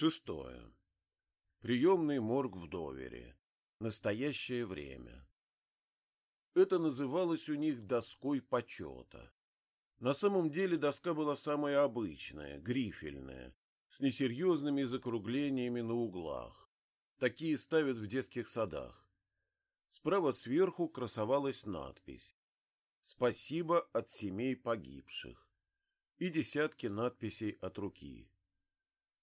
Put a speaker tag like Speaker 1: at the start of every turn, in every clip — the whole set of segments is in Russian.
Speaker 1: Шестое. Приемный морг в Довере. Настоящее время. Это называлось у них доской почета. На самом деле доска была самая обычная, грифельная, с несерьезными закруглениями на углах. Такие ставят в детских садах. Справа сверху красовалась надпись «Спасибо от семей погибших» и десятки надписей от руки.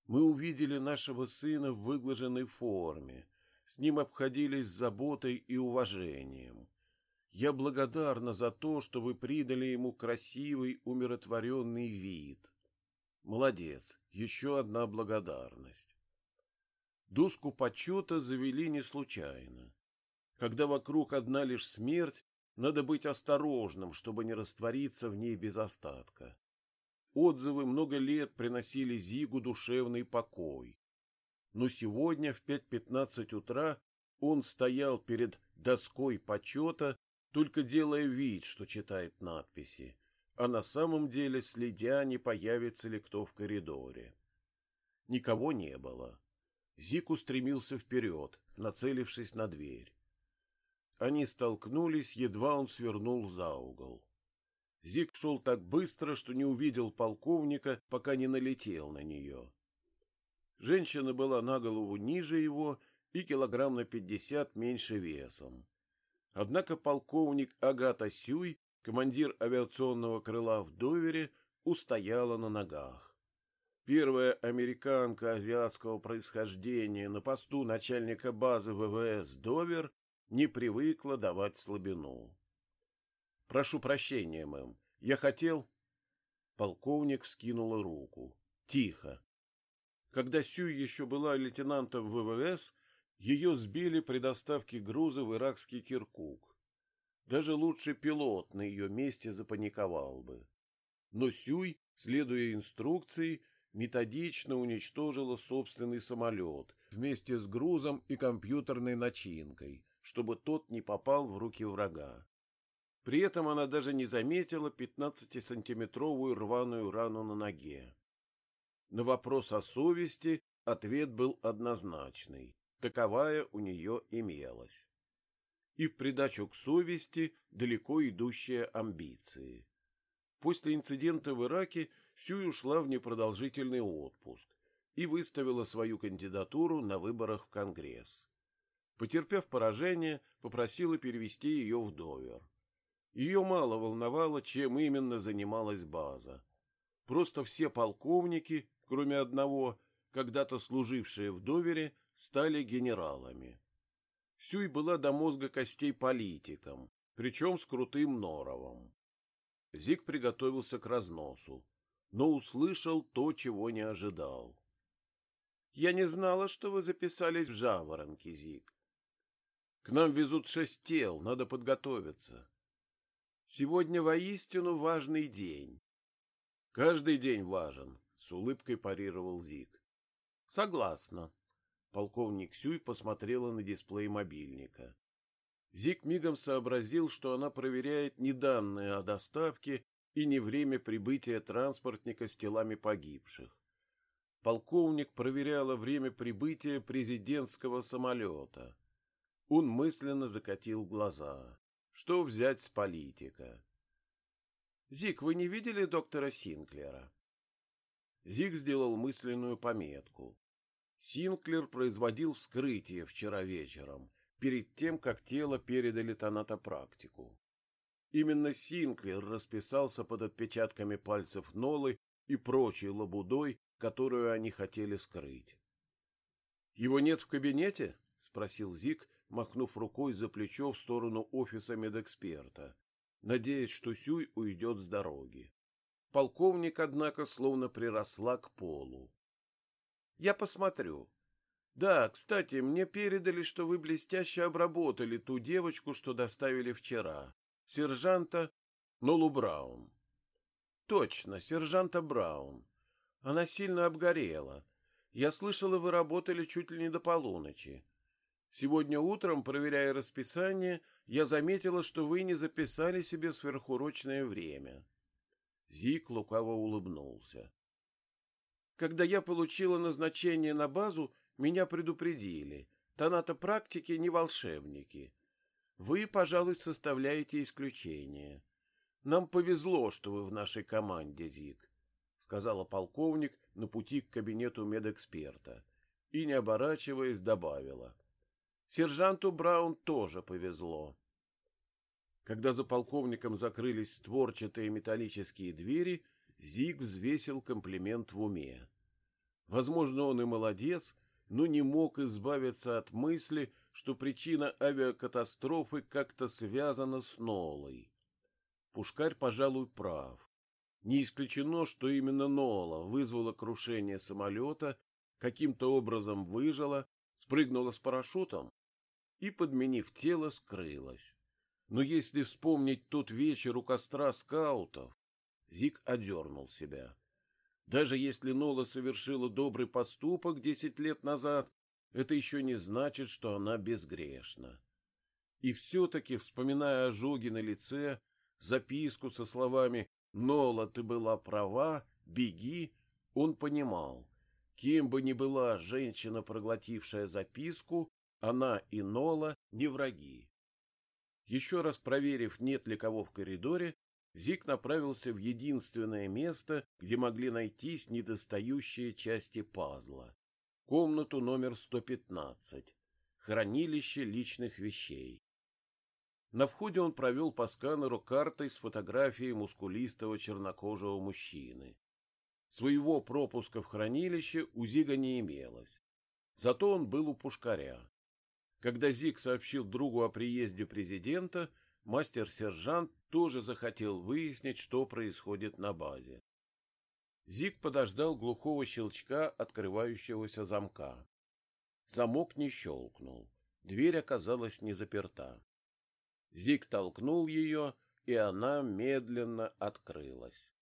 Speaker 1: Мы увидели нашего сына в выглаженной форме, с ним обходились с заботой и уважением. Я благодарна за то, что вы придали ему красивый, умиротворенный вид. Молодец, еще одна благодарность. Доску почета завели не случайно. Когда вокруг одна лишь смерть, надо быть осторожным, чтобы не раствориться в ней без остатка. Отзывы много лет приносили Зигу душевный покой. Но сегодня в 5.15 утра он стоял перед доской почета, только делая вид, что читает надписи, а на самом деле следя, не появится ли кто в коридоре. Никого не было. Зик устремился вперед, нацелившись на дверь. Они столкнулись, едва он свернул за угол. Зик шел так быстро, что не увидел полковника, пока не налетел на нее. Женщина была на голову ниже его и килограмм на пятьдесят меньше весом. Однако полковник Агата Сюй, командир авиационного крыла в Довере, устояла на ногах. Первая американка азиатского происхождения на посту начальника базы ВВС Довер не привыкла давать слабину. Прошу прощения, мэм. Я хотел... Полковник вскинула руку. Тихо. Когда Сюй еще была лейтенантом ВВС, ее сбили при доставке груза в иракский Киркук. Даже лучший пилот на ее месте запаниковал бы. Но Сюй, следуя инструкции, методично уничтожила собственный самолет вместе с грузом и компьютерной начинкой, чтобы тот не попал в руки врага. При этом она даже не заметила 15-сантиметровую рваную рану на ноге. На вопрос о совести ответ был однозначный. Таковая у нее имелась. И в придачу к совести далеко идущие амбиции. После инцидента в Ираке Сюй ушла в непродолжительный отпуск и выставила свою кандидатуру на выборах в Конгресс. Потерпев поражение, попросила перевести ее в Довер. Ее мало волновало, чем именно занималась база. Просто все полковники, кроме одного, когда-то служившие в довере, стали генералами. Сюй была до мозга костей политиком, причем с крутым норовом. Зик приготовился к разносу, но услышал то, чего не ожидал. — Я не знала, что вы записались в жаворонки, Зик. — К нам везут шесть тел, надо подготовиться. Сегодня воистину важный день. Каждый день важен, с улыбкой парировал Зик. Согласна. Полковник Сюй посмотрела на дисплей мобильника. Зик мигом сообразил, что она проверяет не данные о доставке и не время прибытия транспортника с телами погибших. Полковник проверяла время прибытия президентского самолета. Он мысленно закатил глаза. Что взять с политика? Зик, вы не видели доктора Синклера? Зик сделал мысленную пометку. Синклер производил вскрытие вчера вечером, перед тем, как тело передали тонатопрактику. Именно Синклер расписался под отпечатками пальцев Нолы и прочей лабудой, которую они хотели скрыть. — Его нет в кабинете? — спросил Зик, махнув рукой за плечо в сторону офиса медэксперта, надеясь, что Сюй уйдет с дороги. Полковник, однако, словно приросла к полу. — Я посмотрю. Да, кстати, мне передали, что вы блестяще обработали ту девочку, что доставили вчера. Сержанта Нолу Браун. — Точно, сержанта Браун. Она сильно обгорела. Я слышала, вы работали чуть ли не до полуночи. Сегодня утром, проверяя расписание, я заметила, что вы не записали себе сверхурочное время. Зик лукаво улыбнулся. Когда я получила назначение на базу, меня предупредили. Тонато-практики не волшебники. Вы, пожалуй, составляете исключение. Нам повезло, что вы в нашей команде, Зик, — сказала полковник на пути к кабинету медэксперта и, не оборачиваясь, добавила. Сержанту Браун тоже повезло. Когда за полковником закрылись створчатые металлические двери, Зиг взвесил комплимент в уме. Возможно, он и молодец, но не мог избавиться от мысли, что причина авиакатастрофы как-то связана с Нолой. Пушкарь, пожалуй, прав. Не исключено, что именно Нола вызвала крушение самолета, каким-то образом выжила, спрыгнула с парашютом и, подменив тело, скрылась. Но если вспомнить тот вечер у костра скаутов, Зик одернул себя. Даже если Нола совершила добрый поступок десять лет назад, это еще не значит, что она безгрешна. И все-таки, вспоминая ожоги на лице, записку со словами «Нола, ты была права, беги», он понимал, кем бы ни была женщина, проглотившая записку, она и Нола не враги. Еще раз проверив, нет ли кого в коридоре, Зик направился в единственное место, где могли найтись недостающие части пазла — комнату номер 115, хранилище личных вещей. На входе он провел по сканеру картой с фотографией мускулистого чернокожего мужчины. Своего пропуска в хранилище у Зига не имелось. Зато он был у пушкаря. Когда Зиг сообщил другу о приезде президента, мастер-сержант тоже захотел выяснить, что происходит на базе. Зиг подождал глухого щелчка открывающегося замка. Замок не щелкнул. Дверь оказалась не заперта. Зиг толкнул ее, и она медленно открылась.